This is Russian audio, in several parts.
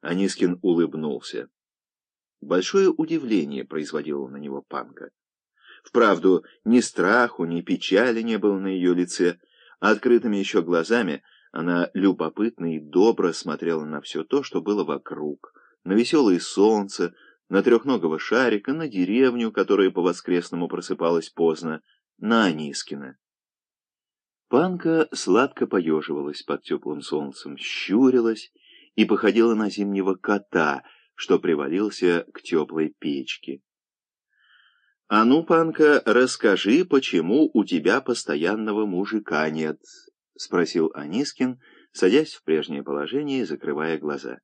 Анискин улыбнулся. Большое удивление производило на него панка. Вправду, ни страху, ни печали не было на ее лице, открытыми еще глазами она любопытно и добро смотрела на все то, что было вокруг, на веселое солнце, на трехногого шарика, на деревню, которая по-воскресному просыпалась поздно, на Анискина. Панка сладко поеживалась под теплым солнцем, щурилась и походила на зимнего кота, что привалился к теплой печке. «А ну, Панка, расскажи, почему у тебя постоянного мужика нет?» — спросил Анискин, садясь в прежнее положение и закрывая глаза.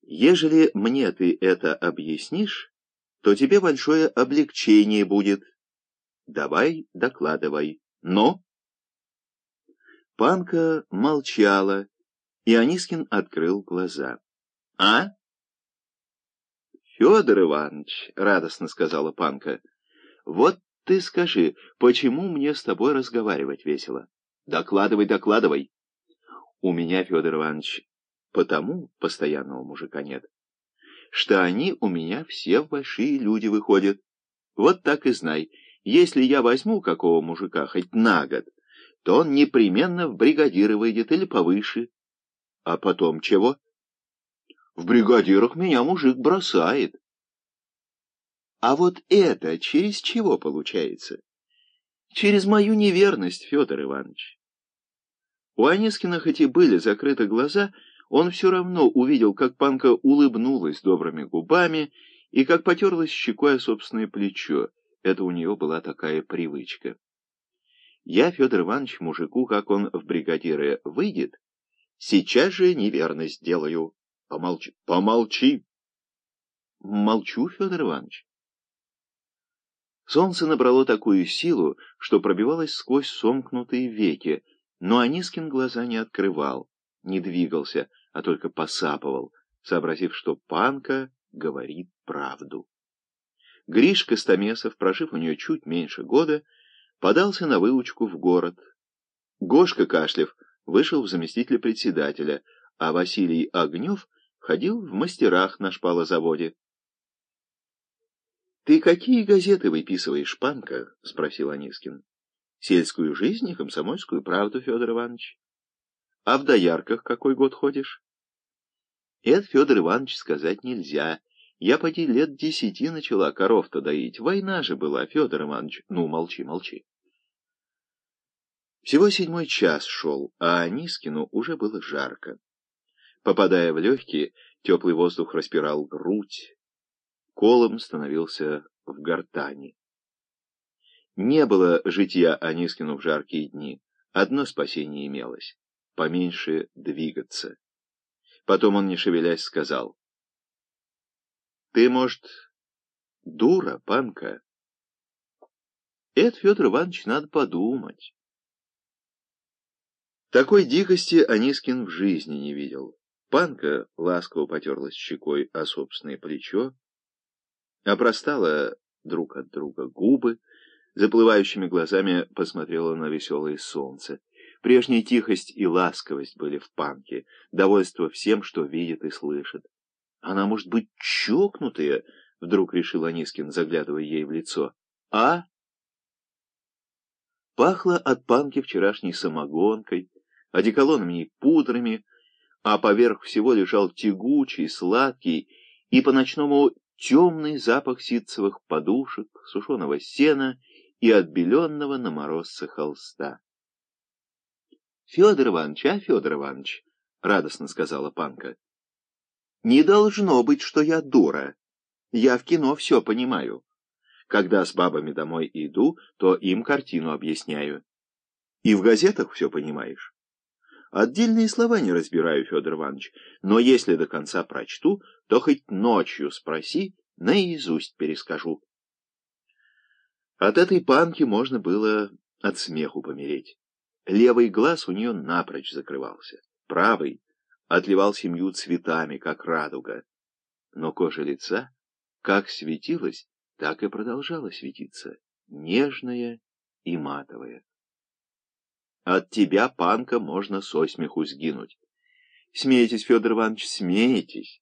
«Ежели мне ты это объяснишь, то тебе большое облегчение будет. Давай, докладывай. Но...» Панка молчала, и Анискин открыл глаза. «А?» «Федор Иванович», — радостно сказала Панка, — «вот ты скажи, почему мне с тобой разговаривать весело? Докладывай, докладывай». «У меня, Федор Иванович, потому постоянного мужика нет, что они у меня все большие люди выходят. Вот так и знай, если я возьму какого мужика хоть на год, то он непременно в бригадиры выйдет или повыше. А потом чего? В бригадирах меня мужик бросает. А вот это через чего получается? Через мою неверность, Федор Иванович. У Анискина хоть и были закрыты глаза, он все равно увидел, как Панка улыбнулась добрыми губами и как потерлась щекой о собственное плечо. Это у нее была такая привычка. Я, Федор Иванович, мужику, как он в бригадиры выйдет, сейчас же неверность делаю. Помолчи. Помолчи. Молчу, Федор Иванович. Солнце набрало такую силу, что пробивалось сквозь сомкнутые веки, но Анискин глаза не открывал, не двигался, а только посапывал, сообразив, что Панка говорит правду. Гришка Стамесов, прожив у нее чуть меньше года, подался на выучку в город. Гошка Кашлев вышел в заместителя председателя, а Василий Огнев ходил в мастерах на шпалозаводе. — Ты какие газеты выписываешь, Панка? — спросил Анискин. — Сельскую жизнь и комсомольскую правду, Федор Иванович. — А в доярках какой год ходишь? — Это, Федор Иванович, сказать нельзя. Я поди лет десяти начала коров-то доить. Война же была, Федор Иванович. Ну, молчи, молчи. Всего седьмой час шел, а Анискину уже было жарко. Попадая в легкие, теплый воздух распирал грудь, колом становился в гортани. Не было житья Анискину в жаркие дни, одно спасение имелось — поменьше двигаться. Потом он, не шевелясь, сказал, «Ты, может, дура, панка?» «Это, Федор Иванович, надо подумать». Такой дикости Анискин в жизни не видел. Панка ласково потерлась щекой о собственное плечо, опростала друг от друга губы, заплывающими глазами посмотрела на веселое солнце. Прежняя тихость и ласковость были в Панке, довольство всем, что видит и слышит. Она может быть чокнутая, вдруг решил Анискин, заглядывая ей в лицо. А? Пахло от Панки вчерашней самогонкой, одеколонами и пудрами, а поверх всего лежал тягучий, сладкий и по-ночному темный запах ситцевых подушек, сушеного сена и отбеленного на морозце холста. — Федор Иванович, а, Федор Иванович, — радостно сказала Панка, — не должно быть, что я дура. Я в кино все понимаю. Когда с бабами домой иду, то им картину объясняю. И в газетах все понимаешь. Отдельные слова не разбираю, Федор Иванович, но если до конца прочту, то хоть ночью спроси, наизусть перескажу. От этой панки можно было от смеху помереть. Левый глаз у нее напрочь закрывался, правый отливал семью цветами, как радуга. Но кожа лица как светилась, так и продолжала светиться, нежная и матовая. От тебя, панка, можно со смеху сгинуть. Смеетесь, Федор Иванович, смеетесь.